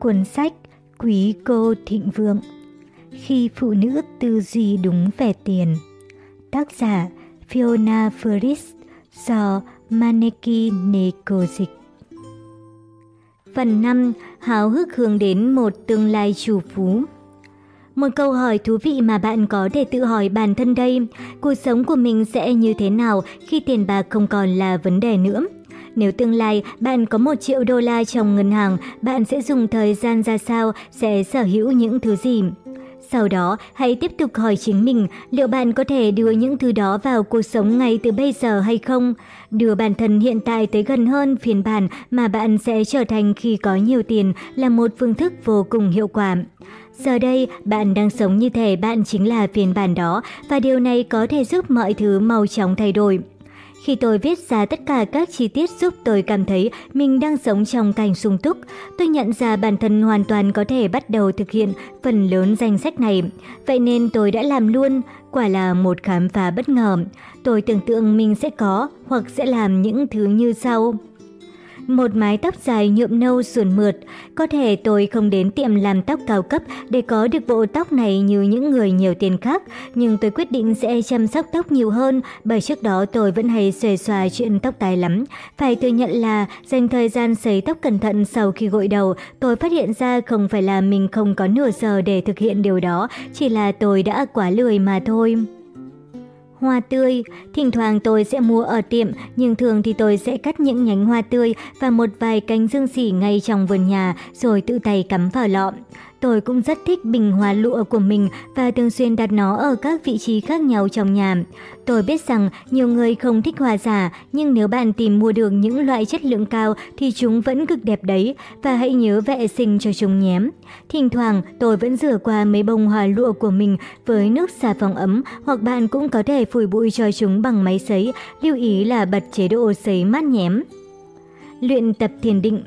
Cuốn sách Quý cô thịnh vượng Khi phụ nữ tư duy đúng về tiền Tác giả Fiona Ferris do Maneki Neko dịch Phần 5. Háo hức hướng đến một tương lai chủ phú một câu hỏi thú vị mà bạn có thể tự hỏi bản thân đây, cuộc sống của mình sẽ như thế nào khi tiền bạc không còn là vấn đề nữa? Nếu tương lai bạn có 1 triệu đô la trong ngân hàng, bạn sẽ dùng thời gian ra sao, sẽ sở hữu những thứ gì? Sau đó, hãy tiếp tục hỏi chính mình liệu bạn có thể đưa những thứ đó vào cuộc sống ngay từ bây giờ hay không? Đưa bản thân hiện tại tới gần hơn phiên bản mà bạn sẽ trở thành khi có nhiều tiền là một phương thức vô cùng hiệu quả. Giờ đây, bạn đang sống như thể bạn chính là phiên bản đó và điều này có thể giúp mọi thứ mau chóng thay đổi. Khi tôi viết ra tất cả các chi tiết giúp tôi cảm thấy mình đang sống trong cảnh sung túc, tôi nhận ra bản thân hoàn toàn có thể bắt đầu thực hiện phần lớn danh sách này. Vậy nên tôi đã làm luôn, quả là một khám phá bất ngờ. Tôi tưởng tượng mình sẽ có hoặc sẽ làm những thứ như sau. Một mái tóc dài nhuộm nâu sườn mượt. Có thể tôi không đến tiệm làm tóc cao cấp để có được bộ tóc này như những người nhiều tiền khác, nhưng tôi quyết định sẽ chăm sóc tóc nhiều hơn bởi trước đó tôi vẫn hay xuề xòa chuyện tóc tai lắm. Phải thừa nhận là dành thời gian sấy tóc cẩn thận sau khi gội đầu, tôi phát hiện ra không phải là mình không có nửa giờ để thực hiện điều đó, chỉ là tôi đã quá lười mà thôi. Hoa tươi, thỉnh thoảng tôi sẽ mua ở tiệm, nhưng thường thì tôi sẽ cắt những nhánh hoa tươi và một vài cánh dương xỉ ngay trong vườn nhà rồi tự tay cắm vào lọ. Tôi cũng rất thích bình hoa lụa của mình và thường xuyên đặt nó ở các vị trí khác nhau trong nhà. Tôi biết rằng nhiều người không thích hoa giả, nhưng nếu bạn tìm mua được những loại chất lượng cao thì chúng vẫn cực đẹp đấy và hãy nhớ vệ sinh cho chúng nhé. Thỉnh thoảng tôi vẫn rửa qua mấy bông hoa lụa của mình với nước xà phòng ấm hoặc bạn cũng có thể phủi bụi cho chúng bằng máy sấy, lưu ý là bật chế độ sấy mát nhém. Luyện tập thiền định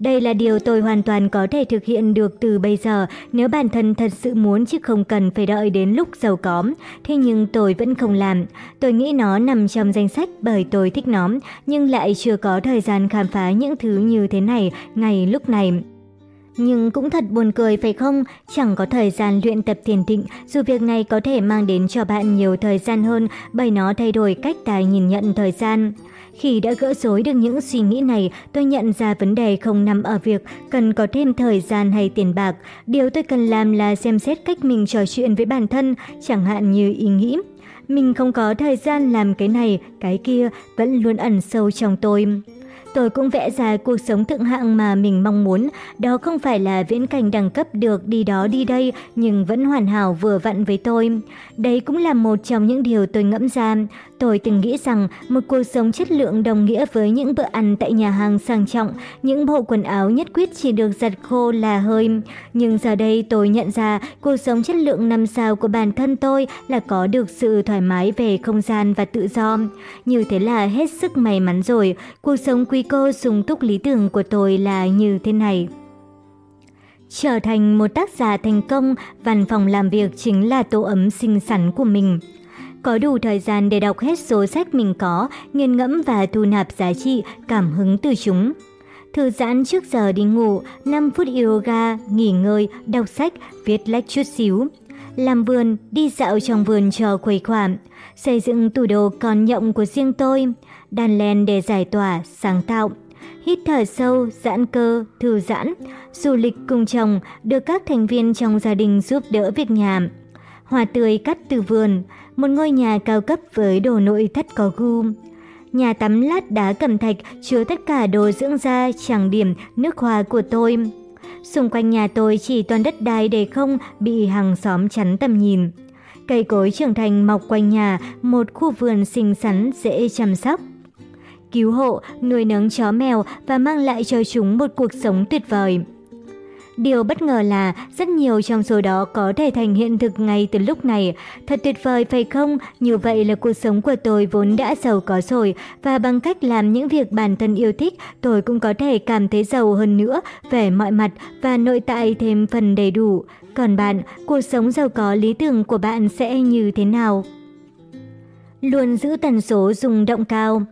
đây là điều tôi hoàn toàn có thể thực hiện được từ bây giờ nếu bản thân thật sự muốn chứ không cần phải đợi đến lúc giàu có. Thế nhưng tôi vẫn không làm. Tôi nghĩ nó nằm trong danh sách bởi tôi thích nó, nhưng lại chưa có thời gian khám phá những thứ như thế này ngay lúc này. Nhưng cũng thật buồn cười phải không? Chẳng có thời gian luyện tập thiền định, dù việc này có thể mang đến cho bạn nhiều thời gian hơn bởi nó thay đổi cách ta nhìn nhận thời gian. Khi đã gỡ rối được những suy nghĩ này, tôi nhận ra vấn đề không nằm ở việc cần có thêm thời gian hay tiền bạc. Điều tôi cần làm là xem xét cách mình trò chuyện với bản thân, chẳng hạn như ý nghĩ. Mình không có thời gian làm cái này, cái kia, vẫn luôn ẩn sâu trong tôi. Tôi cũng vẽ ra cuộc sống thượng hạng mà mình mong muốn, đó không phải là viễn cảnh đẳng cấp được đi đó đi đây nhưng vẫn hoàn hảo vừa vặn với tôi. Đấy cũng là một trong những điều tôi ngẫm ra. Tôi từng nghĩ rằng một cuộc sống chất lượng đồng nghĩa với những bữa ăn tại nhà hàng sang trọng, những bộ quần áo nhất quyết chỉ được giặt khô là hơi. Nhưng giờ đây tôi nhận ra cuộc sống chất lượng năm sao của bản thân tôi là có được sự thoải mái về không gian và tự do. Như thế là hết sức may mắn rồi. Cuộc sống quý cô sung túc lý tưởng của tôi là như thế này. Trở thành một tác giả thành công, văn phòng làm việc chính là tổ ấm sinh sản của mình. Có đủ thời gian để đọc hết số sách mình có, nghiền ngẫm và thu nạp giá trị, cảm hứng từ chúng. Thư giãn trước giờ đi ngủ, 5 phút yoga, nghỉ ngơi, đọc sách, viết lách chút xíu. Làm vườn, đi dạo trong vườn cho khuây khỏa. Xây dựng tủ đồ còn nhộng của riêng tôi. Đàn len để giải tỏa, sáng tạo. Hít thở sâu, giãn cơ, thư giãn. Du lịch cùng chồng, được các thành viên trong gia đình giúp đỡ việc nhà. Hoa tươi cắt từ vườn, một ngôi nhà cao cấp với đồ nội thất có gu. Nhà tắm lát đá cẩm thạch chứa tất cả đồ dưỡng da, trang điểm, nước hoa của tôi. Xung quanh nhà tôi chỉ toàn đất đai để không bị hàng xóm chắn tầm nhìn. Cây cối trưởng thành mọc quanh nhà, một khu vườn xinh xắn dễ chăm sóc. Cứu hộ, nuôi nấng chó mèo và mang lại cho chúng một cuộc sống tuyệt vời. Điều bất ngờ là rất nhiều trong số đó có thể thành hiện thực ngay từ lúc này. Thật tuyệt vời phải không? Như vậy là cuộc sống của tôi vốn đã giàu có rồi và bằng cách làm những việc bản thân yêu thích, tôi cũng có thể cảm thấy giàu hơn nữa về mọi mặt và nội tại thêm phần đầy đủ. Còn bạn, cuộc sống giàu có lý tưởng của bạn sẽ như thế nào? Luôn giữ tần số rung động cao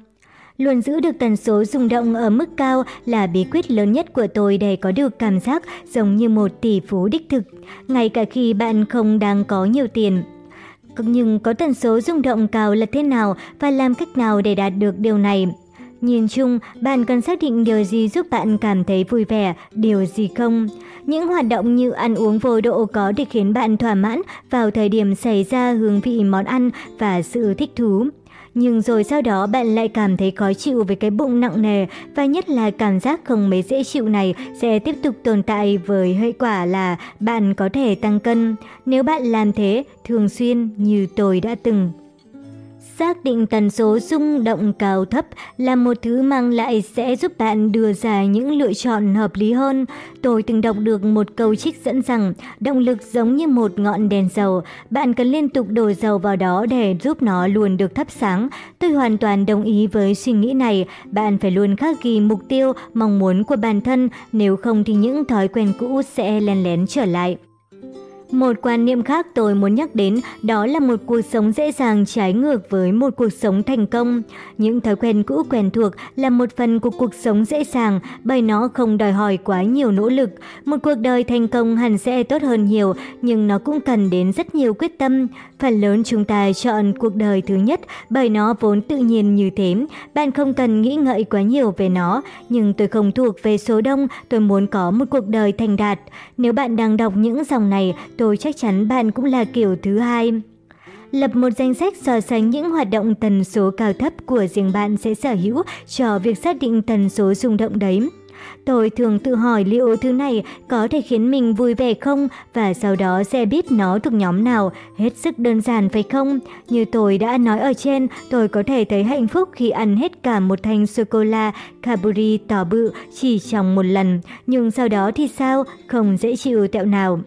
Luôn giữ được tần số rung động ở mức cao là bí quyết lớn nhất của tôi để có được cảm giác giống như một tỷ phú đích thực, ngay cả khi bạn không đang có nhiều tiền. Nhưng có tần số rung động cao là thế nào và làm cách nào để đạt được điều này? Nhìn chung, bạn cần xác định điều gì giúp bạn cảm thấy vui vẻ, điều gì không. Những hoạt động như ăn uống vô độ có thể khiến bạn thỏa mãn vào thời điểm xảy ra hương vị món ăn và sự thích thú. Nhưng rồi sau đó bạn lại cảm thấy khó chịu với cái bụng nặng nề và nhất là cảm giác không mấy dễ chịu này sẽ tiếp tục tồn tại với hệ quả là bạn có thể tăng cân. Nếu bạn làm thế, thường xuyên như tôi đã từng. Xác định tần số rung động cao thấp là một thứ mang lại sẽ giúp bạn đưa ra những lựa chọn hợp lý hơn. Tôi từng đọc được một câu trích dẫn rằng động lực giống như một ngọn đèn dầu, bạn cần liên tục đổ dầu vào đó để giúp nó luôn được thắp sáng. Tôi hoàn toàn đồng ý với suy nghĩ này, bạn phải luôn khắc ghi mục tiêu, mong muốn của bản thân, nếu không thì những thói quen cũ sẽ len lén trở lại. Một quan niệm khác tôi muốn nhắc đến, đó là một cuộc sống dễ dàng trái ngược với một cuộc sống thành công. Những thói quen cũ quen thuộc là một phần của cuộc sống dễ dàng, bởi nó không đòi hỏi quá nhiều nỗ lực. Một cuộc đời thành công hẳn sẽ tốt hơn nhiều, nhưng nó cũng cần đến rất nhiều quyết tâm. Phần lớn chúng ta chọn cuộc đời thứ nhất, bởi nó vốn tự nhiên như thế. Bạn không cần nghĩ ngợi quá nhiều về nó, nhưng tôi không thuộc về số đông, tôi muốn có một cuộc đời thành đạt. Nếu bạn đang đọc những dòng này tôi chắc chắn bạn cũng là kiểu thứ hai. Lập một danh sách so sánh những hoạt động tần số cao thấp của riêng bạn sẽ sở hữu cho việc xác định tần số rung động đấy. Tôi thường tự hỏi liệu thứ này có thể khiến mình vui vẻ không và sau đó sẽ biết nó thuộc nhóm nào, hết sức đơn giản phải không? Như tôi đã nói ở trên, tôi có thể thấy hạnh phúc khi ăn hết cả một thanh sô-cô-la Cadbury tỏ bự chỉ trong một lần, nhưng sau đó thì sao? Không dễ chịu tẹo nào.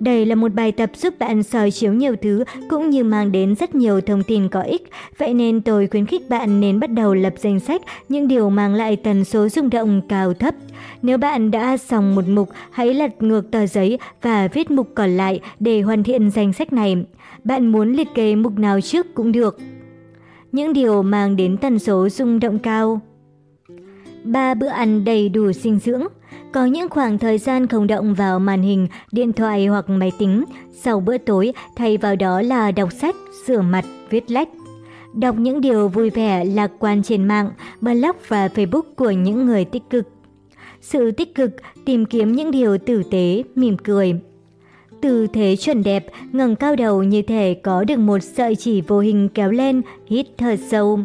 Đây là một bài tập giúp bạn soi chiếu nhiều thứ cũng như mang đến rất nhiều thông tin có ích. Vậy nên tôi khuyến khích bạn nên bắt đầu lập danh sách những điều mang lại tần số rung động cao thấp. Nếu bạn đã xong một mục, hãy lật ngược tờ giấy và viết mục còn lại để hoàn thiện danh sách này. Bạn muốn liệt kê mục nào trước cũng được. Những điều mang đến tần số rung động cao. ba bữa ăn đầy đủ dinh dưỡng có những khoảng thời gian không động vào màn hình, điện thoại hoặc máy tính, sau bữa tối thay vào đó là đọc sách, rửa mặt, viết lách. Đọc những điều vui vẻ, lạc quan trên mạng, blog và Facebook của những người tích cực. Sự tích cực, tìm kiếm những điều tử tế, mỉm cười. Tư thế chuẩn đẹp, ngẩng cao đầu như thể có được một sợi chỉ vô hình kéo lên, hít thở sâu.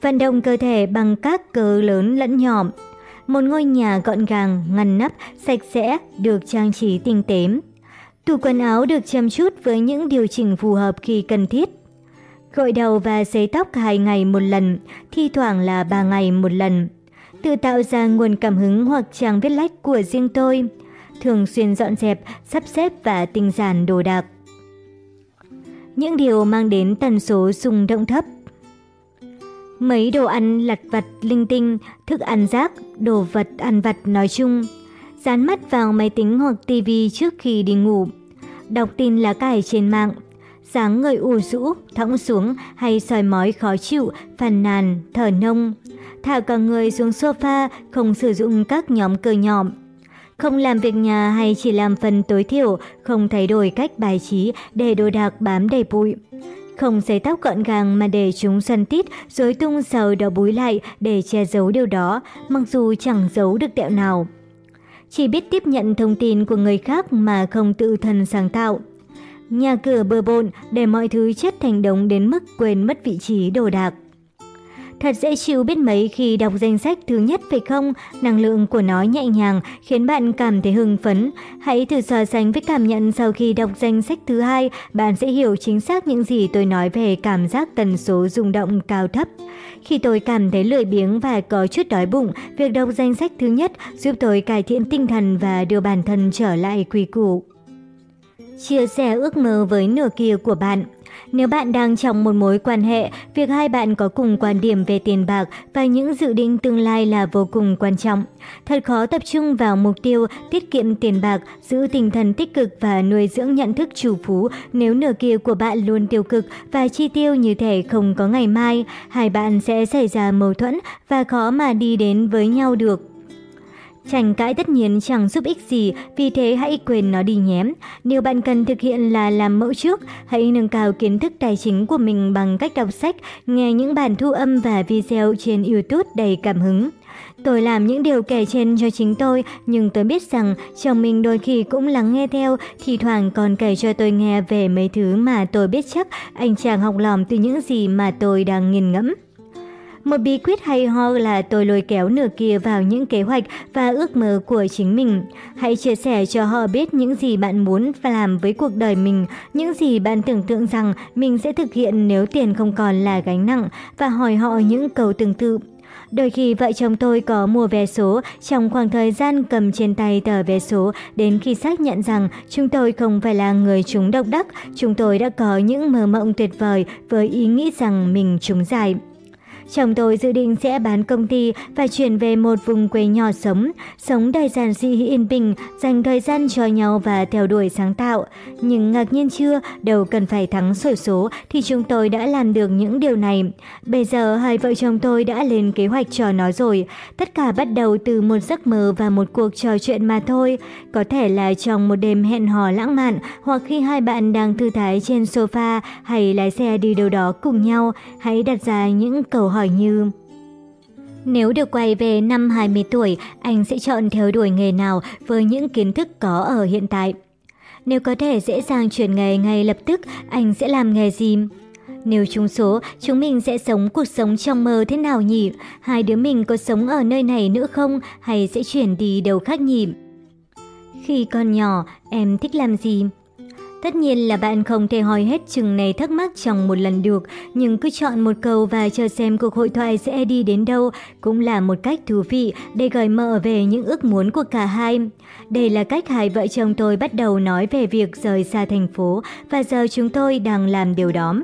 Vận động cơ thể bằng các cơ lớn lẫn nhỏ, một ngôi nhà gọn gàng, ngăn nắp, sạch sẽ, được trang trí tinh tế. Tủ quần áo được chăm chút với những điều chỉnh phù hợp khi cần thiết. Gội đầu và sấy tóc hai ngày một lần, thi thoảng là ba ngày một lần. Tự tạo ra nguồn cảm hứng hoặc trang viết lách của riêng tôi. Thường xuyên dọn dẹp, sắp xếp và tinh giản đồ đạc. Những điều mang đến tần số rung động thấp Mấy đồ ăn lặt vặt linh tinh, thức ăn rác, đồ vật ăn vặt nói chung. Dán mắt vào máy tính hoặc tivi trước khi đi ngủ. Đọc tin lá cải trên mạng. Sáng người u rũ, thõng xuống hay soi mói khó chịu, phàn nàn, thở nông. Thả cả người xuống sofa, không sử dụng các nhóm cơ nhọm. Không làm việc nhà hay chỉ làm phần tối thiểu, không thay đổi cách bài trí để đồ đạc bám đầy bụi. Không giấy tóc gọn gàng mà để chúng xoăn tít, rối tung sờ đầu búi lại để che giấu điều đó, mặc dù chẳng giấu được tẹo nào. Chỉ biết tiếp nhận thông tin của người khác mà không tự thân sáng tạo. Nhà cửa bừa bộn để mọi thứ chất thành đống đến mức quên mất vị trí đồ đạc. Thật dễ chịu biết mấy khi đọc danh sách thứ nhất phải không? Năng lượng của nó nhẹ nhàng khiến bạn cảm thấy hưng phấn. Hãy thử so sánh với cảm nhận sau khi đọc danh sách thứ hai, bạn sẽ hiểu chính xác những gì tôi nói về cảm giác tần số rung động cao thấp. Khi tôi cảm thấy lười biếng và có chút đói bụng, việc đọc danh sách thứ nhất giúp tôi cải thiện tinh thần và đưa bản thân trở lại quy củ. Chia sẻ ước mơ với nửa kia của bạn nếu bạn đang trong một mối quan hệ, việc hai bạn có cùng quan điểm về tiền bạc và những dự định tương lai là vô cùng quan trọng. Thật khó tập trung vào mục tiêu tiết kiệm tiền bạc, giữ tinh thần tích cực và nuôi dưỡng nhận thức chủ phú nếu nửa kia của bạn luôn tiêu cực và chi tiêu như thể không có ngày mai. Hai bạn sẽ xảy ra mâu thuẫn và khó mà đi đến với nhau được. Tranh cãi tất nhiên chẳng giúp ích gì, vì thế hãy quên nó đi nhé. Điều bạn cần thực hiện là làm mẫu trước, hãy nâng cao kiến thức tài chính của mình bằng cách đọc sách, nghe những bản thu âm và video trên YouTube đầy cảm hứng. Tôi làm những điều kể trên cho chính tôi, nhưng tôi biết rằng chồng mình đôi khi cũng lắng nghe theo, thì thoảng còn kể cho tôi nghe về mấy thứ mà tôi biết chắc anh chàng học lỏm từ những gì mà tôi đang nghiền ngẫm. Một bí quyết hay ho là tôi lôi kéo nửa kia vào những kế hoạch và ước mơ của chính mình. Hãy chia sẻ cho họ biết những gì bạn muốn và làm với cuộc đời mình, những gì bạn tưởng tượng rằng mình sẽ thực hiện nếu tiền không còn là gánh nặng và hỏi họ những câu tương tự. Đôi khi vợ chồng tôi có mua vé số trong khoảng thời gian cầm trên tay tờ vé số đến khi xác nhận rằng chúng tôi không phải là người trúng độc đắc, chúng tôi đã có những mơ mộng tuyệt vời với ý nghĩ rằng mình trúng giải. Chồng tôi dự định sẽ bán công ty và chuyển về một vùng quê nhỏ sống, sống đời giản dị yên bình, dành thời gian cho nhau và theo đuổi sáng tạo. Nhưng ngạc nhiên chưa, đâu cần phải thắng sổ số thì chúng tôi đã làm được những điều này. Bây giờ hai vợ chồng tôi đã lên kế hoạch cho nó rồi. Tất cả bắt đầu từ một giấc mơ và một cuộc trò chuyện mà thôi. Có thể là trong một đêm hẹn hò lãng mạn hoặc khi hai bạn đang thư thái trên sofa hay lái xe đi đâu đó cùng nhau. Hãy đặt ra những câu hỏi như Nếu được quay về năm 20 tuổi, anh sẽ chọn theo đuổi nghề nào với những kiến thức có ở hiện tại? Nếu có thể dễ dàng chuyển nghề ngay lập tức, anh sẽ làm nghề gì? Nếu trúng số, chúng mình sẽ sống cuộc sống trong mơ thế nào nhỉ? Hai đứa mình có sống ở nơi này nữa không hay sẽ chuyển đi đâu khác nhỉ? Khi còn nhỏ, em thích làm gì? Tất nhiên là bạn không thể hỏi hết chừng này thắc mắc trong một lần được, nhưng cứ chọn một câu và chờ xem cuộc hội thoại sẽ đi đến đâu cũng là một cách thú vị để gợi mở về những ước muốn của cả hai. Đây là cách hai vợ chồng tôi bắt đầu nói về việc rời xa thành phố và giờ chúng tôi đang làm điều đó.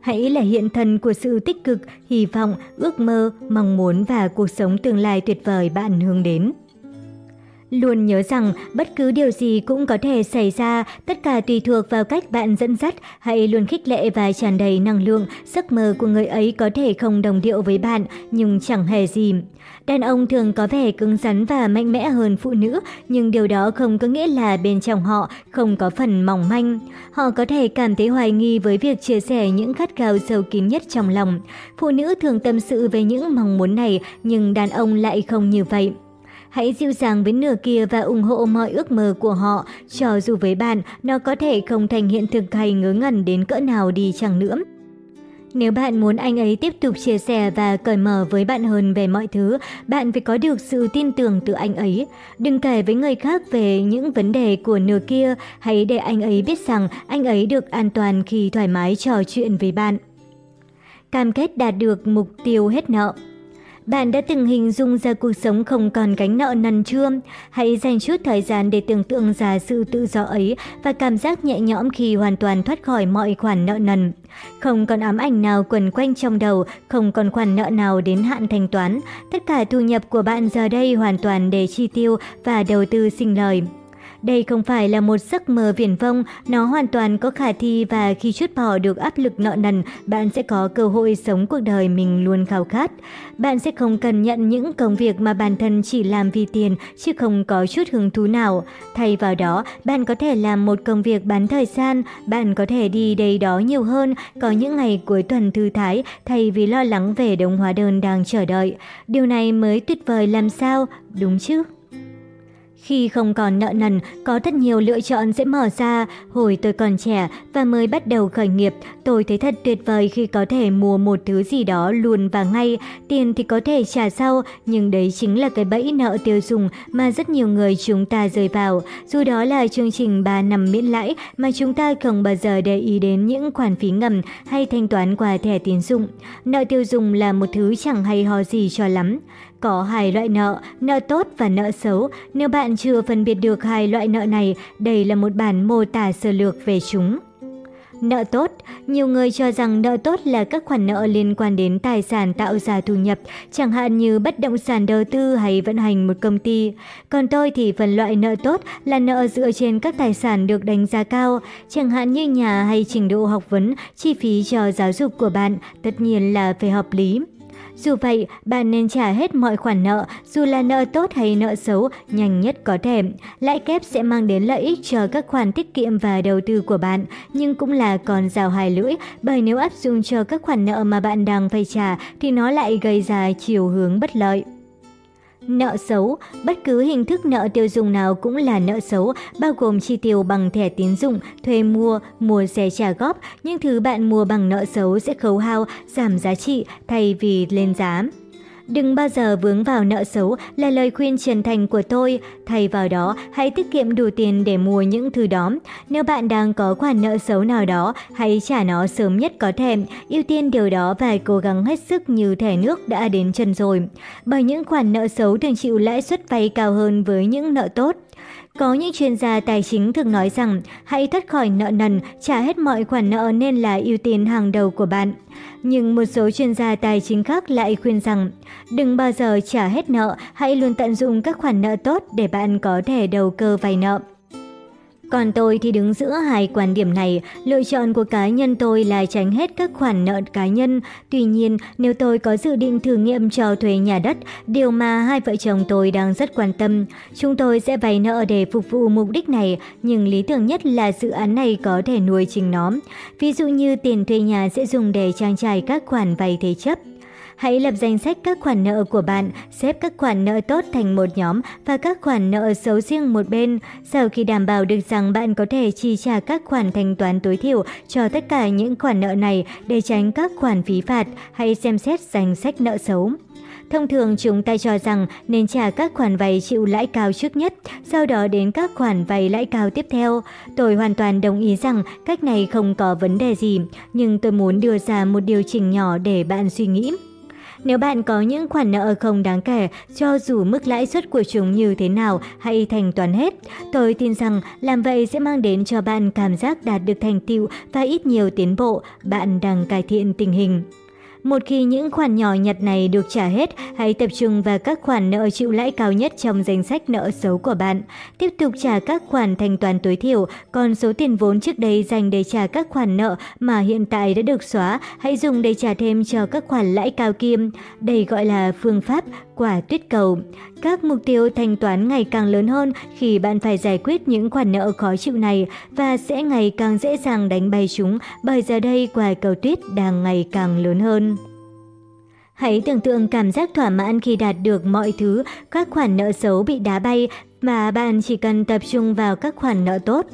Hãy là hiện thân của sự tích cực, hy vọng, ước mơ, mong muốn và cuộc sống tương lai tuyệt vời bạn hướng đến. Luôn nhớ rằng bất cứ điều gì cũng có thể xảy ra, tất cả tùy thuộc vào cách bạn dẫn dắt, hãy luôn khích lệ và tràn đầy năng lượng, giấc mơ của người ấy có thể không đồng điệu với bạn, nhưng chẳng hề gì. Đàn ông thường có vẻ cứng rắn và mạnh mẽ hơn phụ nữ, nhưng điều đó không có nghĩa là bên trong họ không có phần mỏng manh. Họ có thể cảm thấy hoài nghi với việc chia sẻ những khát khao sâu kín nhất trong lòng. Phụ nữ thường tâm sự về những mong muốn này, nhưng đàn ông lại không như vậy. Hãy dịu dàng với nửa kia và ủng hộ mọi ước mơ của họ, cho dù với bạn nó có thể không thành hiện thực hay ngớ ngẩn đến cỡ nào đi chẳng nữa. Nếu bạn muốn anh ấy tiếp tục chia sẻ và cởi mở với bạn hơn về mọi thứ, bạn phải có được sự tin tưởng từ anh ấy. Đừng kể với người khác về những vấn đề của nửa kia, hãy để anh ấy biết rằng anh ấy được an toàn khi thoải mái trò chuyện với bạn. Cam kết đạt được mục tiêu hết nợ bạn đã từng hình dung ra cuộc sống không còn gánh nợ nần chưa? Hãy dành chút thời gian để tưởng tượng ra sự tự do ấy và cảm giác nhẹ nhõm khi hoàn toàn thoát khỏi mọi khoản nợ nần. Không còn ám ảnh nào quẩn quanh trong đầu, không còn khoản nợ nào đến hạn thanh toán. Tất cả thu nhập của bạn giờ đây hoàn toàn để chi tiêu và đầu tư sinh lời. Đây không phải là một giấc mơ viển vông, nó hoàn toàn có khả thi và khi chút bỏ được áp lực nợ nần, bạn sẽ có cơ hội sống cuộc đời mình luôn khao khát. Bạn sẽ không cần nhận những công việc mà bản thân chỉ làm vì tiền chứ không có chút hứng thú nào. Thay vào đó, bạn có thể làm một công việc bán thời gian, bạn có thể đi đây đó nhiều hơn, có những ngày cuối tuần thư thái thay vì lo lắng về đống hóa đơn đang chờ đợi. Điều này mới tuyệt vời làm sao, đúng chứ? Khi không còn nợ nần, có rất nhiều lựa chọn sẽ mở ra. Hồi tôi còn trẻ và mới bắt đầu khởi nghiệp, tôi thấy thật tuyệt vời khi có thể mua một thứ gì đó luôn và ngay. Tiền thì có thể trả sau, nhưng đấy chính là cái bẫy nợ tiêu dùng mà rất nhiều người chúng ta rơi vào. Dù đó là chương trình 3 năm miễn lãi mà chúng ta không bao giờ để ý đến những khoản phí ngầm hay thanh toán qua thẻ tín dụng. Nợ tiêu dùng là một thứ chẳng hay ho gì cho lắm có hai loại nợ, nợ tốt và nợ xấu. Nếu bạn chưa phân biệt được hai loại nợ này, đây là một bản mô tả sơ lược về chúng. Nợ tốt, nhiều người cho rằng nợ tốt là các khoản nợ liên quan đến tài sản tạo ra thu nhập, chẳng hạn như bất động sản đầu tư hay vận hành một công ty. Còn tôi thì phần loại nợ tốt là nợ dựa trên các tài sản được đánh giá cao, chẳng hạn như nhà hay trình độ học vấn, chi phí cho giáo dục của bạn, tất nhiên là phải hợp lý. Dù vậy, bạn nên trả hết mọi khoản nợ, dù là nợ tốt hay nợ xấu, nhanh nhất có thể. Lãi kép sẽ mang đến lợi ích cho các khoản tiết kiệm và đầu tư của bạn, nhưng cũng là con rào hai lưỡi, bởi nếu áp dụng cho các khoản nợ mà bạn đang phải trả thì nó lại gây ra chiều hướng bất lợi. Nợ xấu, bất cứ hình thức nợ tiêu dùng nào cũng là nợ xấu, bao gồm chi tiêu bằng thẻ tín dụng, thuê mua, mua xe trả góp. nhưng thứ bạn mua bằng nợ xấu sẽ khấu hao, giảm giá trị thay vì lên giá. Đừng bao giờ vướng vào nợ xấu là lời khuyên chân thành của tôi. Thay vào đó, hãy tiết kiệm đủ tiền để mua những thứ đó. Nếu bạn đang có khoản nợ xấu nào đó, hãy trả nó sớm nhất có thể. ưu tiên điều đó và cố gắng hết sức như thẻ nước đã đến chân rồi. Bởi những khoản nợ xấu thường chịu lãi suất vay cao hơn với những nợ tốt. Có những chuyên gia tài chính thường nói rằng hãy thoát khỏi nợ nần, trả hết mọi khoản nợ nên là ưu tiên hàng đầu của bạn. Nhưng một số chuyên gia tài chính khác lại khuyên rằng đừng bao giờ trả hết nợ, hãy luôn tận dụng các khoản nợ tốt để bạn có thể đầu cơ vay nợ. Còn tôi thì đứng giữa hai quan điểm này, lựa chọn của cá nhân tôi là tránh hết các khoản nợ cá nhân. Tuy nhiên, nếu tôi có dự định thử nghiệm cho thuê nhà đất, điều mà hai vợ chồng tôi đang rất quan tâm, chúng tôi sẽ vay nợ để phục vụ mục đích này, nhưng lý tưởng nhất là dự án này có thể nuôi chính nó. Ví dụ như tiền thuê nhà sẽ dùng để trang trải các khoản vay thế chấp. Hãy lập danh sách các khoản nợ của bạn, xếp các khoản nợ tốt thành một nhóm và các khoản nợ xấu riêng một bên. Sau khi đảm bảo được rằng bạn có thể chi trả các khoản thanh toán tối thiểu cho tất cả những khoản nợ này để tránh các khoản phí phạt, hãy xem xét danh sách nợ xấu. Thông thường chúng ta cho rằng nên trả các khoản vay chịu lãi cao trước nhất, sau đó đến các khoản vay lãi cao tiếp theo. Tôi hoàn toàn đồng ý rằng cách này không có vấn đề gì, nhưng tôi muốn đưa ra một điều chỉnh nhỏ để bạn suy nghĩ. Nếu bạn có những khoản nợ không đáng kể, cho dù mức lãi suất của chúng như thế nào, hãy thanh toán hết. Tôi tin rằng làm vậy sẽ mang đến cho bạn cảm giác đạt được thành tựu và ít nhiều tiến bộ, bạn đang cải thiện tình hình. Một khi những khoản nhỏ nhặt này được trả hết, hãy tập trung vào các khoản nợ chịu lãi cao nhất trong danh sách nợ xấu của bạn. Tiếp tục trả các khoản thanh toán tối thiểu, còn số tiền vốn trước đây dành để trả các khoản nợ mà hiện tại đã được xóa, hãy dùng để trả thêm cho các khoản lãi cao kim. Đây gọi là phương pháp quả tuyết cầu. Các mục tiêu thanh toán ngày càng lớn hơn khi bạn phải giải quyết những khoản nợ khó chịu này và sẽ ngày càng dễ dàng đánh bay chúng bởi giờ đây quả cầu tuyết đang ngày càng lớn hơn. Hãy tưởng tượng cảm giác thỏa mãn khi đạt được mọi thứ, các khoản nợ xấu bị đá bay mà bạn chỉ cần tập trung vào các khoản nợ tốt.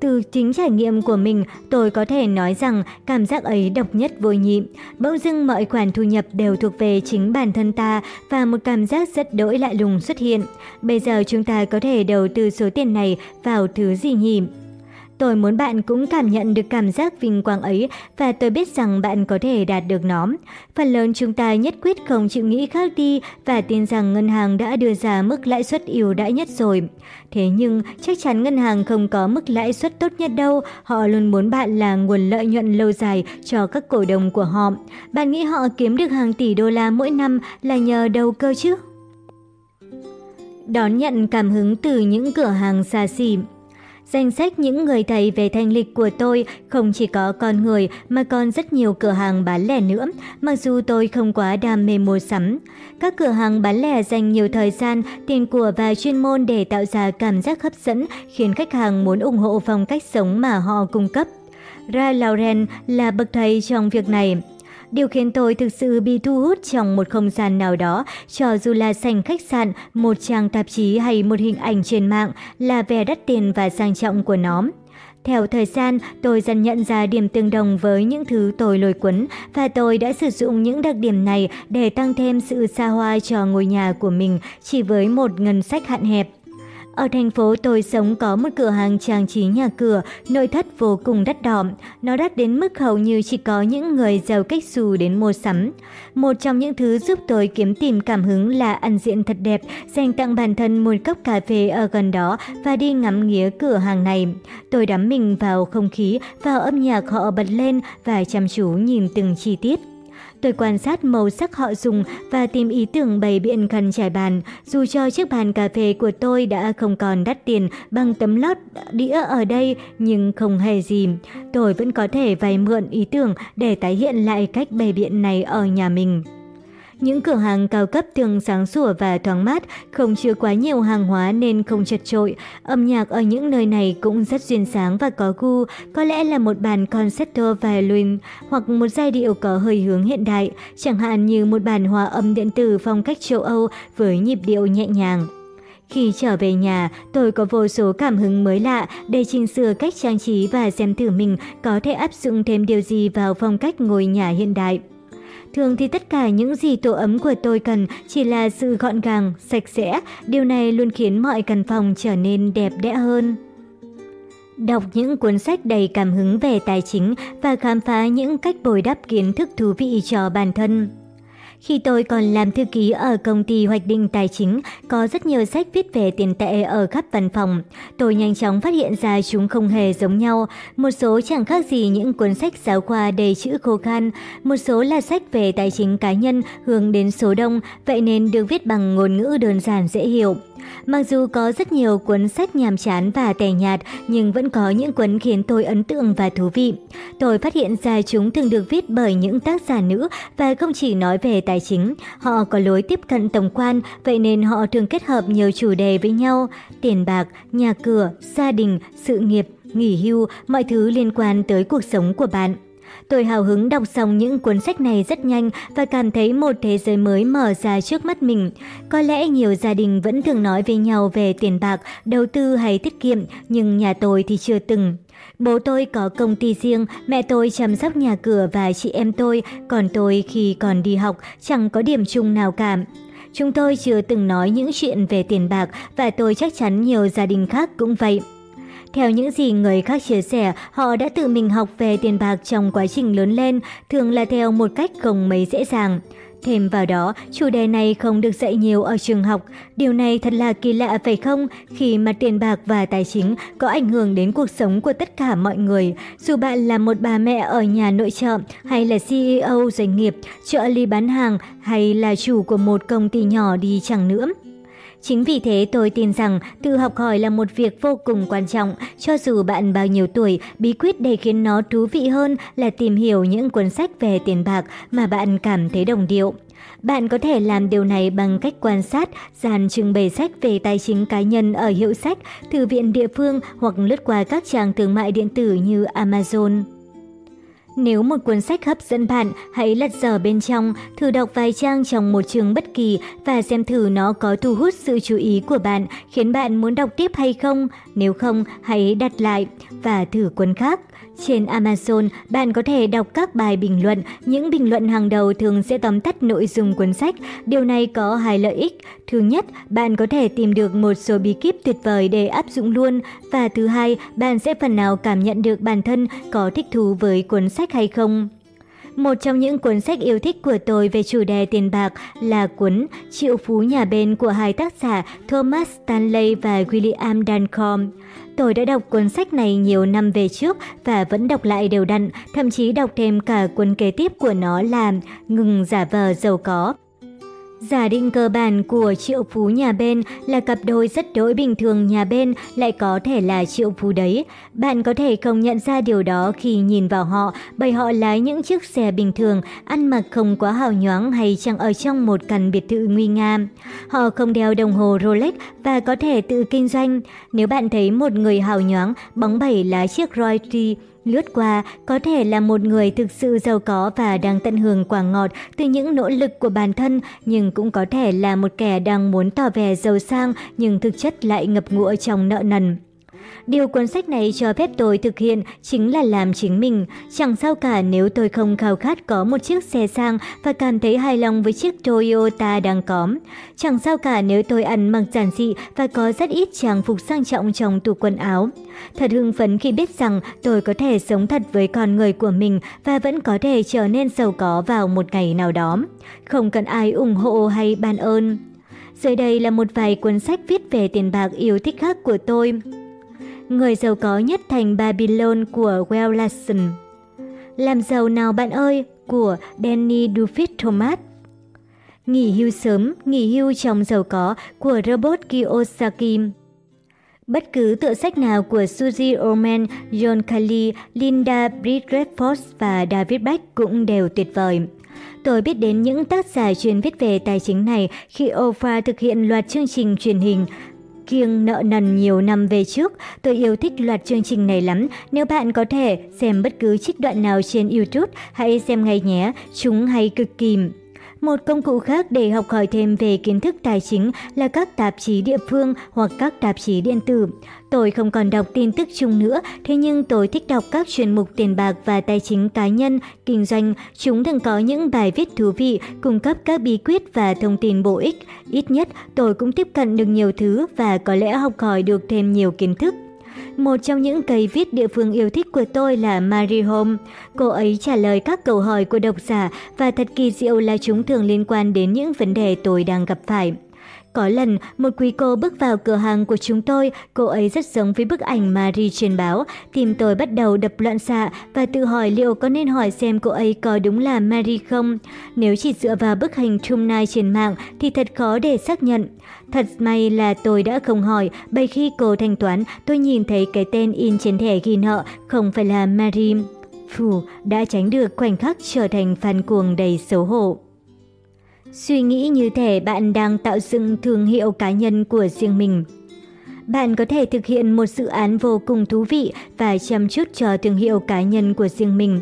Từ chính trải nghiệm của mình, tôi có thể nói rằng cảm giác ấy độc nhất vô nhị. Bỗng dưng mọi khoản thu nhập đều thuộc về chính bản thân ta và một cảm giác rất đỗi lạ lùng xuất hiện. Bây giờ chúng ta có thể đầu tư số tiền này vào thứ gì nhỉ? Tôi muốn bạn cũng cảm nhận được cảm giác vinh quang ấy và tôi biết rằng bạn có thể đạt được nó. Phần lớn chúng ta nhất quyết không chịu nghĩ khác đi và tin rằng ngân hàng đã đưa ra mức lãi suất ưu đãi nhất rồi. Thế nhưng chắc chắn ngân hàng không có mức lãi suất tốt nhất đâu, họ luôn muốn bạn là nguồn lợi nhuận lâu dài cho các cổ đông của họ. Bạn nghĩ họ kiếm được hàng tỷ đô la mỗi năm là nhờ đâu cơ chứ? Đón nhận cảm hứng từ những cửa hàng xa xỉ Danh sách những người thầy về thanh lịch của tôi không chỉ có con người mà còn rất nhiều cửa hàng bán lẻ nữa, mặc dù tôi không quá đam mê mua sắm. Các cửa hàng bán lẻ dành nhiều thời gian, tiền của và chuyên môn để tạo ra cảm giác hấp dẫn, khiến khách hàng muốn ủng hộ phong cách sống mà họ cung cấp. Ra Lauren là bậc thầy trong việc này. Điều khiến tôi thực sự bị thu hút trong một không gian nào đó, cho dù là sành khách sạn, một trang tạp chí hay một hình ảnh trên mạng, là vẻ đắt tiền và sang trọng của nó. Theo thời gian, tôi dần nhận ra điểm tương đồng với những thứ tôi lôi cuốn và tôi đã sử dụng những đặc điểm này để tăng thêm sự xa hoa cho ngôi nhà của mình chỉ với một ngân sách hạn hẹp. Ở thành phố tôi sống có một cửa hàng trang trí nhà cửa, nội thất vô cùng đắt đỏ. Nó đắt đến mức hầu như chỉ có những người giàu cách xù đến mua sắm. Một trong những thứ giúp tôi kiếm tìm cảm hứng là ăn diện thật đẹp, dành tặng bản thân một cốc cà phê ở gần đó và đi ngắm nghía cửa hàng này. Tôi đắm mình vào không khí, vào âm nhạc họ bật lên và chăm chú nhìn từng chi tiết. Tôi quan sát màu sắc họ dùng và tìm ý tưởng bày biện khăn trải bàn. Dù cho chiếc bàn cà phê của tôi đã không còn đắt tiền bằng tấm lót đĩa ở đây, nhưng không hề gì. Tôi vẫn có thể vay mượn ý tưởng để tái hiện lại cách bày biện này ở nhà mình. Những cửa hàng cao cấp thường sáng sủa và thoáng mát, không chứa quá nhiều hàng hóa nên không chật trội. Âm nhạc ở những nơi này cũng rất duyên sáng và có gu, có lẽ là một bản concerto violin hoặc một giai điệu có hơi hướng hiện đại, chẳng hạn như một bản hòa âm điện tử phong cách châu Âu với nhịp điệu nhẹ nhàng. Khi trở về nhà, tôi có vô số cảm hứng mới lạ để chỉnh sửa cách trang trí và xem thử mình có thể áp dụng thêm điều gì vào phong cách ngôi nhà hiện đại. Thường thì tất cả những gì tổ ấm của tôi cần chỉ là sự gọn gàng, sạch sẽ. Điều này luôn khiến mọi căn phòng trở nên đẹp đẽ hơn. Đọc những cuốn sách đầy cảm hứng về tài chính và khám phá những cách bồi đắp kiến thức thú vị cho bản thân. Khi tôi còn làm thư ký ở công ty hoạch định tài chính, có rất nhiều sách viết về tiền tệ ở khắp văn phòng. Tôi nhanh chóng phát hiện ra chúng không hề giống nhau. Một số chẳng khác gì những cuốn sách giáo khoa đầy chữ khô khan, một số là sách về tài chính cá nhân hướng đến số đông, vậy nên được viết bằng ngôn ngữ đơn giản dễ hiểu. Mặc dù có rất nhiều cuốn sách nhàm chán và tẻ nhạt, nhưng vẫn có những cuốn khiến tôi ấn tượng và thú vị. Tôi phát hiện ra chúng thường được viết bởi những tác giả nữ và không chỉ nói về tài chính. Họ có lối tiếp cận tổng quan, vậy nên họ thường kết hợp nhiều chủ đề với nhau. Tiền bạc, nhà cửa, gia đình, sự nghiệp, nghỉ hưu, mọi thứ liên quan tới cuộc sống của bạn. Tôi hào hứng đọc xong những cuốn sách này rất nhanh và cảm thấy một thế giới mới mở ra trước mắt mình. Có lẽ nhiều gia đình vẫn thường nói với nhau về tiền bạc, đầu tư hay tiết kiệm, nhưng nhà tôi thì chưa từng. Bố tôi có công ty riêng, mẹ tôi chăm sóc nhà cửa và chị em tôi, còn tôi khi còn đi học chẳng có điểm chung nào cả. Chúng tôi chưa từng nói những chuyện về tiền bạc và tôi chắc chắn nhiều gia đình khác cũng vậy. Theo những gì người khác chia sẻ, họ đã tự mình học về tiền bạc trong quá trình lớn lên, thường là theo một cách không mấy dễ dàng. Thêm vào đó, chủ đề này không được dạy nhiều ở trường học. Điều này thật là kỳ lạ phải không? Khi mà tiền bạc và tài chính có ảnh hưởng đến cuộc sống của tất cả mọi người. Dù bạn là một bà mẹ ở nhà nội trợ, hay là CEO doanh nghiệp, trợ lý bán hàng, hay là chủ của một công ty nhỏ đi chẳng nữa. Chính vì thế tôi tin rằng tự học hỏi là một việc vô cùng quan trọng, cho dù bạn bao nhiêu tuổi, bí quyết để khiến nó thú vị hơn là tìm hiểu những cuốn sách về tiền bạc mà bạn cảm thấy đồng điệu. Bạn có thể làm điều này bằng cách quan sát, dàn trưng bày sách về tài chính cá nhân ở hiệu sách, thư viện địa phương hoặc lướt qua các trang thương mại điện tử như Amazon. Nếu một cuốn sách hấp dẫn bạn, hãy lật dở bên trong, thử đọc vài trang trong một chương bất kỳ và xem thử nó có thu hút sự chú ý của bạn, khiến bạn muốn đọc tiếp hay không. Nếu không, hãy đặt lại và thử cuốn khác. Trên Amazon, bạn có thể đọc các bài bình luận. Những bình luận hàng đầu thường sẽ tóm tắt nội dung cuốn sách. Điều này có hai lợi ích. Thứ nhất, bạn có thể tìm được một số bí kíp tuyệt vời để áp dụng luôn. Và thứ hai, bạn sẽ phần nào cảm nhận được bản thân có thích thú với cuốn sách hay không. Một trong những cuốn sách yêu thích của tôi về chủ đề tiền bạc là cuốn Triệu phú nhà bên của hai tác giả Thomas Stanley và William Duncombe. Tôi đã đọc cuốn sách này nhiều năm về trước và vẫn đọc lại đều đặn, thậm chí đọc thêm cả cuốn kế tiếp của nó là Ngừng giả vờ giàu có. Giả định cơ bản của triệu phú nhà bên là cặp đôi rất đỗi bình thường nhà bên lại có thể là triệu phú đấy. Bạn có thể không nhận ra điều đó khi nhìn vào họ bởi họ lái những chiếc xe bình thường, ăn mặc không quá hào nhoáng hay chẳng ở trong một căn biệt thự nguy nga. Họ không đeo đồng hồ Rolex và có thể tự kinh doanh. Nếu bạn thấy một người hào nhoáng bóng bẩy lái chiếc Royce Lướt qua có thể là một người thực sự giàu có và đang tận hưởng quả ngọt từ những nỗ lực của bản thân, nhưng cũng có thể là một kẻ đang muốn tỏ vẻ giàu sang nhưng thực chất lại ngập ngụa trong nợ nần. Điều cuốn sách này cho phép tôi thực hiện chính là làm chính mình. Chẳng sao cả nếu tôi không khao khát có một chiếc xe sang và cảm thấy hài lòng với chiếc Toyota đang có. Chẳng sao cả nếu tôi ăn mặc giản dị và có rất ít trang phục sang trọng trong tủ quần áo. Thật hưng phấn khi biết rằng tôi có thể sống thật với con người của mình và vẫn có thể trở nên giàu có vào một ngày nào đó. Không cần ai ủng hộ hay ban ơn. Dưới đây là một vài cuốn sách viết về tiền bạc yêu thích khác của tôi. Người giàu có nhất thành Babylon của Will Larson Làm giàu nào bạn ơi? Của Danny Duffitt Thomas. Nghỉ hưu sớm, nghỉ hưu trong giàu có của Robert Kiyosaki. Bất cứ tựa sách nào của Suzy Orman, John Kelly, Linda Bridgeford và David Beck cũng đều tuyệt vời. Tôi biết đến những tác giả chuyên viết về tài chính này khi Oprah thực hiện loạt chương trình truyền hình kiêng nợ nần nhiều năm về trước. Tôi yêu thích loạt chương trình này lắm. Nếu bạn có thể xem bất cứ trích đoạn nào trên YouTube, hãy xem ngay nhé. Chúng hay cực kỳ. Một công cụ khác để học hỏi thêm về kiến thức tài chính là các tạp chí địa phương hoặc các tạp chí điện tử. Tôi không còn đọc tin tức chung nữa, thế nhưng tôi thích đọc các chuyên mục tiền bạc và tài chính cá nhân, kinh doanh. Chúng thường có những bài viết thú vị, cung cấp các bí quyết và thông tin bổ ích. Ít nhất, tôi cũng tiếp cận được nhiều thứ và có lẽ học hỏi được thêm nhiều kiến thức. Một trong những cây viết địa phương yêu thích của tôi là Marie Home. Cô ấy trả lời các câu hỏi của độc giả và thật kỳ diệu là chúng thường liên quan đến những vấn đề tôi đang gặp phải. Có lần, một quý cô bước vào cửa hàng của chúng tôi, cô ấy rất giống với bức ảnh Marie trên báo. Tim tôi bắt đầu đập loạn xạ và tự hỏi liệu có nên hỏi xem cô ấy có đúng là Marie không. Nếu chỉ dựa vào bức hình Trumnai trên mạng thì thật khó để xác nhận. Thật may là tôi đã không hỏi, bởi khi cô thanh toán, tôi nhìn thấy cái tên in trên thẻ ghi nợ không phải là Marie. Phù, đã tránh được khoảnh khắc trở thành fan cuồng đầy xấu hổ. Suy nghĩ như thể bạn đang tạo dựng thương hiệu cá nhân của riêng mình. Bạn có thể thực hiện một dự án vô cùng thú vị và chăm chút cho thương hiệu cá nhân của riêng mình.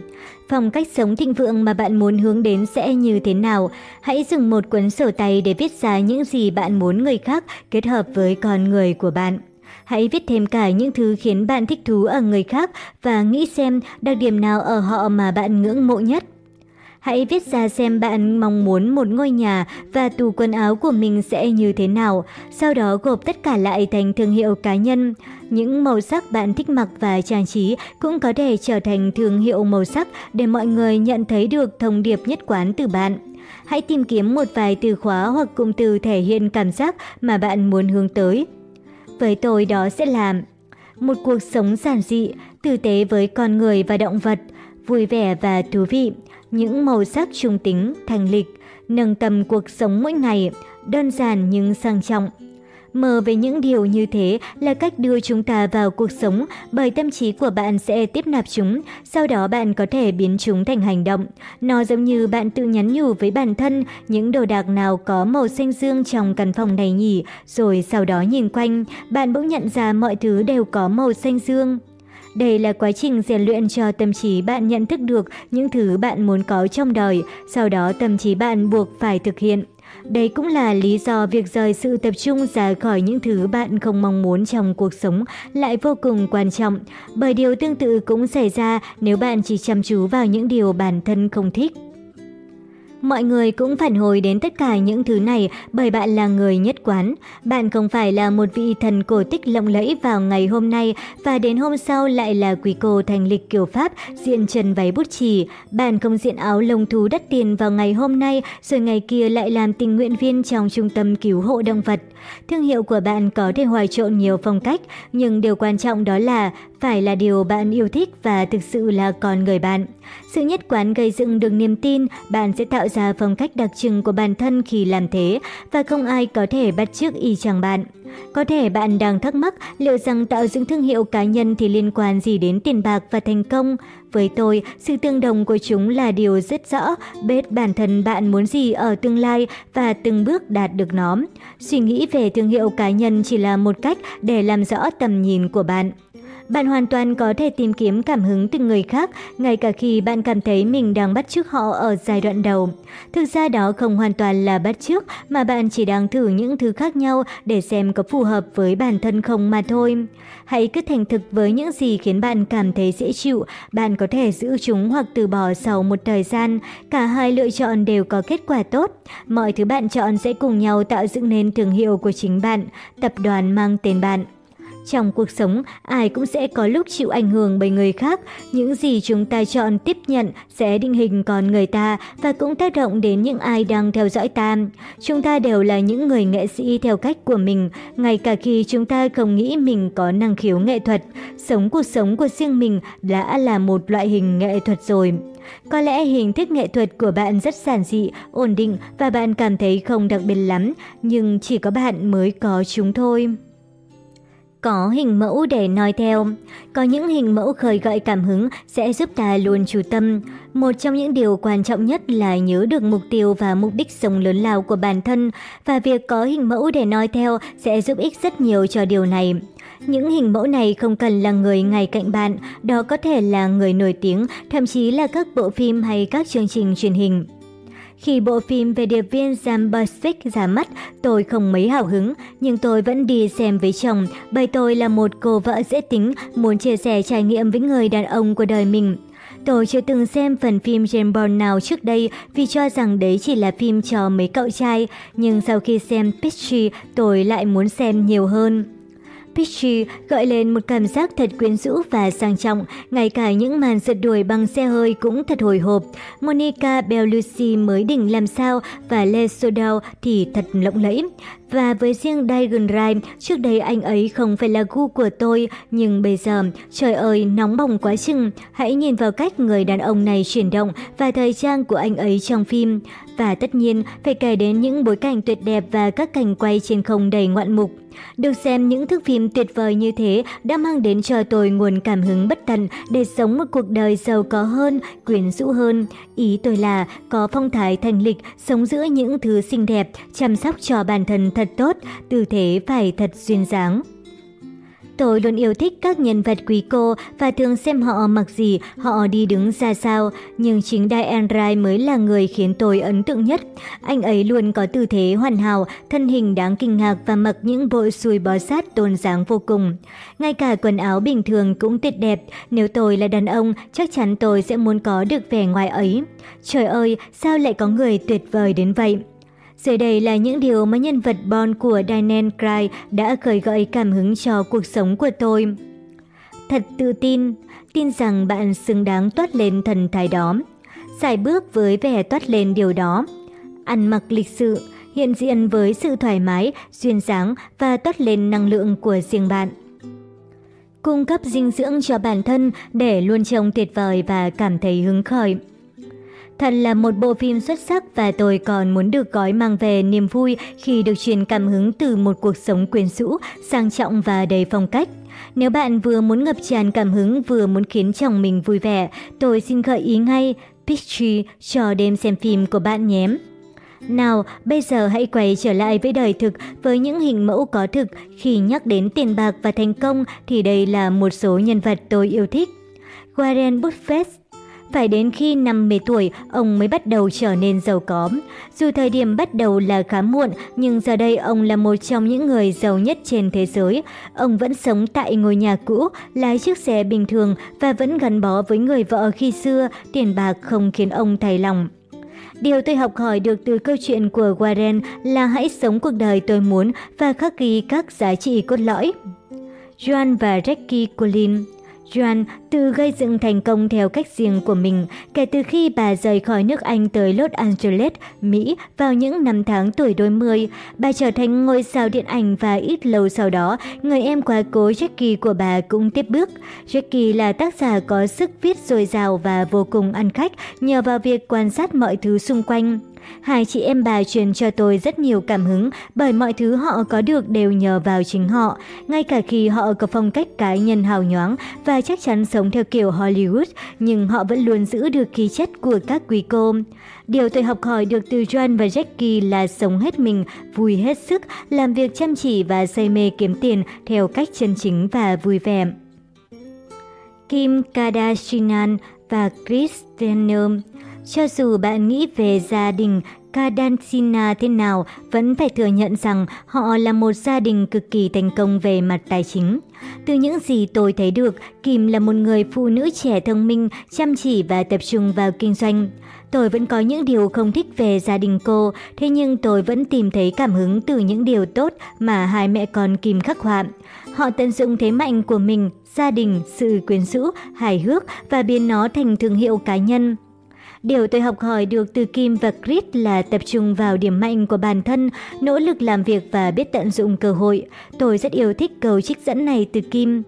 Phong cách sống thịnh vượng mà bạn muốn hướng đến sẽ như thế nào? Hãy dừng một cuốn sổ tay để viết ra những gì bạn muốn người khác kết hợp với con người của bạn. Hãy viết thêm cả những thứ khiến bạn thích thú ở người khác và nghĩ xem đặc điểm nào ở họ mà bạn ngưỡng mộ nhất. Hãy viết ra xem bạn mong muốn một ngôi nhà và tủ quần áo của mình sẽ như thế nào, sau đó gộp tất cả lại thành thương hiệu cá nhân. Những màu sắc bạn thích mặc và trang trí cũng có thể trở thành thương hiệu màu sắc để mọi người nhận thấy được thông điệp nhất quán từ bạn. Hãy tìm kiếm một vài từ khóa hoặc cụm từ thể hiện cảm giác mà bạn muốn hướng tới. Với tôi đó sẽ là một cuộc sống giản dị, tử tế với con người và động vật, vui vẻ và thú vị, những màu sắc trung tính, thành lịch, nâng tầm cuộc sống mỗi ngày, đơn giản nhưng sang trọng. Mơ về những điều như thế là cách đưa chúng ta vào cuộc sống bởi tâm trí của bạn sẽ tiếp nạp chúng, sau đó bạn có thể biến chúng thành hành động. Nó giống như bạn tự nhắn nhủ với bản thân những đồ đạc nào có màu xanh dương trong căn phòng này nhỉ, rồi sau đó nhìn quanh, bạn bỗng nhận ra mọi thứ đều có màu xanh dương. Đây là quá trình rèn luyện cho tâm trí bạn nhận thức được những thứ bạn muốn có trong đời, sau đó tâm trí bạn buộc phải thực hiện. Đây cũng là lý do việc rời sự tập trung ra khỏi những thứ bạn không mong muốn trong cuộc sống lại vô cùng quan trọng, bởi điều tương tự cũng xảy ra nếu bạn chỉ chăm chú vào những điều bản thân không thích. Mọi người cũng phản hồi đến tất cả những thứ này bởi bạn là người nhất quán. Bạn không phải là một vị thần cổ tích lộng lẫy vào ngày hôm nay và đến hôm sau lại là quý cô thành lịch kiểu Pháp diện trần váy bút chì. Bạn không diện áo lông thú đắt tiền vào ngày hôm nay rồi ngày kia lại làm tình nguyện viên trong trung tâm cứu hộ động vật. Thương hiệu của bạn có thể hoài trộn nhiều phong cách, nhưng điều quan trọng đó là phải là điều bạn yêu thích và thực sự là con người bạn. Sự nhất quán gây dựng được niềm tin, bạn sẽ tạo ra phong cách đặc trưng của bản thân khi làm thế và không ai có thể bắt chước y chang bạn. Có thể bạn đang thắc mắc liệu rằng tạo dựng thương hiệu cá nhân thì liên quan gì đến tiền bạc và thành công. Với tôi, sự tương đồng của chúng là điều rất rõ, biết bản thân bạn muốn gì ở tương lai và từng bước đạt được nó. Suy nghĩ về thương hiệu cá nhân chỉ là một cách để làm rõ tầm nhìn của bạn. Bạn hoàn toàn có thể tìm kiếm cảm hứng từ người khác, ngay cả khi bạn cảm thấy mình đang bắt chước họ ở giai đoạn đầu. Thực ra đó không hoàn toàn là bắt chước, mà bạn chỉ đang thử những thứ khác nhau để xem có phù hợp với bản thân không mà thôi. Hãy cứ thành thực với những gì khiến bạn cảm thấy dễ chịu, bạn có thể giữ chúng hoặc từ bỏ sau một thời gian. Cả hai lựa chọn đều có kết quả tốt. Mọi thứ bạn chọn sẽ cùng nhau tạo dựng nên thương hiệu của chính bạn, tập đoàn mang tên bạn. Trong cuộc sống, ai cũng sẽ có lúc chịu ảnh hưởng bởi người khác. Những gì chúng ta chọn tiếp nhận sẽ định hình con người ta và cũng tác động đến những ai đang theo dõi ta. Chúng ta đều là những người nghệ sĩ theo cách của mình, ngay cả khi chúng ta không nghĩ mình có năng khiếu nghệ thuật. Sống cuộc sống của riêng mình đã là một loại hình nghệ thuật rồi. Có lẽ hình thức nghệ thuật của bạn rất giản dị, ổn định và bạn cảm thấy không đặc biệt lắm, nhưng chỉ có bạn mới có chúng thôi. Có hình mẫu để nói theo. Có những hình mẫu khởi gợi cảm hứng sẽ giúp ta luôn chú tâm. Một trong những điều quan trọng nhất là nhớ được mục tiêu và mục đích sống lớn lao của bản thân và việc có hình mẫu để nói theo sẽ giúp ích rất nhiều cho điều này. Những hình mẫu này không cần là người ngay cạnh bạn, đó có thể là người nổi tiếng, thậm chí là các bộ phim hay các chương trình truyền hình. Khi bộ phim về điệp viên Zambersvik ra mắt, tôi không mấy hào hứng, nhưng tôi vẫn đi xem với chồng, bởi tôi là một cô vợ dễ tính, muốn chia sẻ trải nghiệm với người đàn ông của đời mình. Tôi chưa từng xem phần phim James Bond nào trước đây vì cho rằng đấy chỉ là phim cho mấy cậu trai, nhưng sau khi xem Pitchy, tôi lại muốn xem nhiều hơn. Peachy gợi lên một cảm giác thật quyến rũ và sang trọng, ngay cả những màn giật đuổi bằng xe hơi cũng thật hồi hộp. Monica Bellucci mới đỉnh làm sao và Le Sodal thì thật lộng lẫy. Và với riêng Diagon Rhyme, trước đây anh ấy không phải là gu của tôi, nhưng bây giờ, trời ơi, nóng bỏng quá chừng. Hãy nhìn vào cách người đàn ông này chuyển động và thời trang của anh ấy trong phim. Và tất nhiên, phải kể đến những bối cảnh tuyệt đẹp và các cảnh quay trên không đầy ngoạn mục. Được xem những thước phim tuyệt vời như thế đã mang đến cho tôi nguồn cảm hứng bất tận để sống một cuộc đời giàu có hơn, quyến rũ hơn. Ý tôi là có phong thái thành lịch, sống giữa những thứ xinh đẹp, chăm sóc cho bản thân thật tốt, tư thế phải thật duyên dáng. Tôi luôn yêu thích các nhân vật quý cô và thường xem họ mặc gì, họ đi đứng ra sao. Nhưng chính Diane Rai mới là người khiến tôi ấn tượng nhất. Anh ấy luôn có tư thế hoàn hảo, thân hình đáng kinh ngạc và mặc những bộ xùi bó sát tôn dáng vô cùng. Ngay cả quần áo bình thường cũng tuyệt đẹp. Nếu tôi là đàn ông, chắc chắn tôi sẽ muốn có được vẻ ngoài ấy. Trời ơi, sao lại có người tuyệt vời đến vậy? Dưới đây là những điều mà nhân vật Bond của Diane Cry đã khởi gợi cảm hứng cho cuộc sống của tôi. Thật tự tin, tin rằng bạn xứng đáng toát lên thần thái đó. Giải bước với vẻ toát lên điều đó. Ăn mặc lịch sự, hiện diện với sự thoải mái, duyên dáng và toát lên năng lượng của riêng bạn. Cung cấp dinh dưỡng cho bản thân để luôn trông tuyệt vời và cảm thấy hứng khởi. Thật là một bộ phim xuất sắc và tôi còn muốn được gói mang về niềm vui khi được truyền cảm hứng từ một cuộc sống quyến rũ, sang trọng và đầy phong cách. Nếu bạn vừa muốn ngập tràn cảm hứng vừa muốn khiến chồng mình vui vẻ, tôi xin gợi ý ngay Peachtree cho đêm xem phim của bạn nhé. Nào, bây giờ hãy quay trở lại với đời thực với những hình mẫu có thực. Khi nhắc đến tiền bạc và thành công thì đây là một số nhân vật tôi yêu thích. Warren Buffett phải đến khi 50 tuổi, ông mới bắt đầu trở nên giàu có. Dù thời điểm bắt đầu là khá muộn, nhưng giờ đây ông là một trong những người giàu nhất trên thế giới. Ông vẫn sống tại ngôi nhà cũ, lái chiếc xe bình thường và vẫn gắn bó với người vợ khi xưa, tiền bạc không khiến ông thay lòng. Điều tôi học hỏi được từ câu chuyện của Warren là hãy sống cuộc đời tôi muốn và khắc ghi các giá trị cốt lõi. Joan và Jackie Collins Joan tự gây dựng thành công theo cách riêng của mình kể từ khi bà rời khỏi nước Anh tới Los Angeles, Mỹ vào những năm tháng tuổi đôi mươi. Bà trở thành ngôi sao điện ảnh và ít lâu sau đó, người em quá cố Jackie của bà cũng tiếp bước. Jackie là tác giả có sức viết dồi dào và vô cùng ăn khách nhờ vào việc quan sát mọi thứ xung quanh. Hai chị em bà truyền cho tôi rất nhiều cảm hứng bởi mọi thứ họ có được đều nhờ vào chính họ, ngay cả khi họ có phong cách cá nhân hào nhoáng và chắc chắn sống theo kiểu Hollywood, nhưng họ vẫn luôn giữ được khí chất của các quý cô. Điều tôi học hỏi được từ John và Jackie là sống hết mình, vui hết sức, làm việc chăm chỉ và say mê kiếm tiền theo cách chân chính và vui vẻ. Kim Kardashian và Kris Jenner. Cho dù bạn nghĩ về gia đình Kadansina thế nào, vẫn phải thừa nhận rằng họ là một gia đình cực kỳ thành công về mặt tài chính. Từ những gì tôi thấy được, Kim là một người phụ nữ trẻ thông minh, chăm chỉ và tập trung vào kinh doanh. Tôi vẫn có những điều không thích về gia đình cô, thế nhưng tôi vẫn tìm thấy cảm hứng từ những điều tốt mà hai mẹ con Kim khắc họa. Họ tận dụng thế mạnh của mình, gia đình, sự quyến rũ, hài hước và biến nó thành thương hiệu cá nhân. Điều tôi học hỏi được từ Kim và Chris là tập trung vào điểm mạnh của bản thân, nỗ lực làm việc và biết tận dụng cơ hội. Tôi rất yêu thích câu trích dẫn này từ Kim.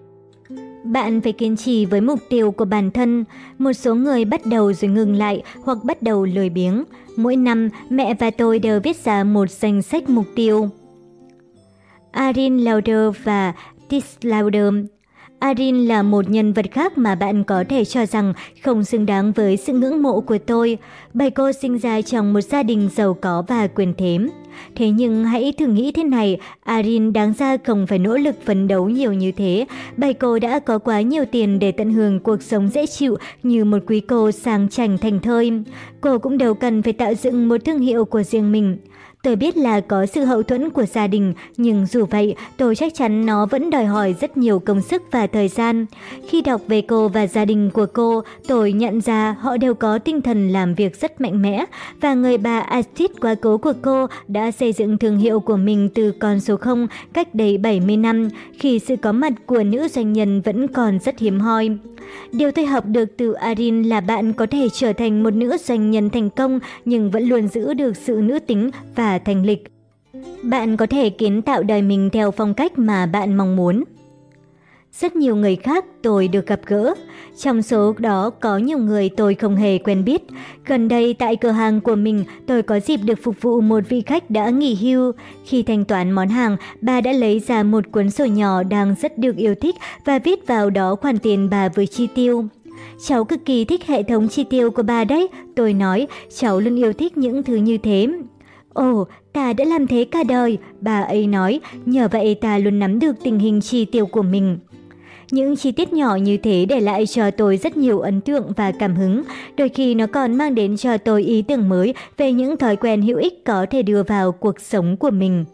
Bạn phải kiên trì với mục tiêu của bản thân. Một số người bắt đầu rồi ngừng lại hoặc bắt đầu lười biếng. Mỗi năm, mẹ và tôi đều viết ra một danh sách mục tiêu. Arin Lauder và Tis Lauder Arin là một nhân vật khác mà bạn có thể cho rằng không xứng đáng với sự ngưỡng mộ của tôi. Bài cô sinh ra trong một gia đình giàu có và quyền thế. Thế nhưng hãy thử nghĩ thế này, Arin đáng ra không phải nỗ lực phấn đấu nhiều như thế, Bài cô đã có quá nhiều tiền để tận hưởng cuộc sống dễ chịu như một quý cô sang chảnh thành thơi. Cô cũng đều cần phải tạo dựng một thương hiệu của riêng mình. Tôi biết là có sự hậu thuẫn của gia đình, nhưng dù vậy, tôi chắc chắn nó vẫn đòi hỏi rất nhiều công sức và thời gian. Khi đọc về cô và gia đình của cô, tôi nhận ra họ đều có tinh thần làm việc rất mạnh mẽ, và người bà Astrid quá cố của cô đã xây dựng thương hiệu của mình từ con số 0 cách đây 70 năm, khi sự có mặt của nữ doanh nhân vẫn còn rất hiếm hoi. Điều tôi học được từ Arin là bạn có thể trở thành một nữ doanh nhân thành công nhưng vẫn luôn giữ được sự nữ tính và và thành lịch. Bạn có thể kiến tạo đời mình theo phong cách mà bạn mong muốn. Rất nhiều người khác tôi được gặp gỡ. Trong số đó có nhiều người tôi không hề quen biết. Gần đây tại cửa hàng của mình tôi có dịp được phục vụ một vị khách đã nghỉ hưu. Khi thanh toán món hàng, bà đã lấy ra một cuốn sổ nhỏ đang rất được yêu thích và viết vào đó khoản tiền bà vừa chi tiêu. Cháu cực kỳ thích hệ thống chi tiêu của bà đấy. Tôi nói, cháu luôn yêu thích những thứ như thế. Ồ, ta đã làm thế cả đời, bà ấy nói, nhờ vậy ta luôn nắm được tình hình chi tiêu của mình. Những chi tiết nhỏ như thế để lại cho tôi rất nhiều ấn tượng và cảm hứng, đôi khi nó còn mang đến cho tôi ý tưởng mới về những thói quen hữu ích có thể đưa vào cuộc sống của mình.